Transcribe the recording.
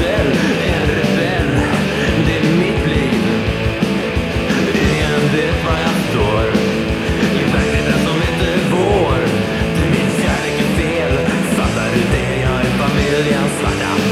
rebell, en. Det är mitt liv. Det är en det var jag står. I verkligheten som inte är vår. Du minns kärleken fel. Fattar du det? Jag är familjens svarta.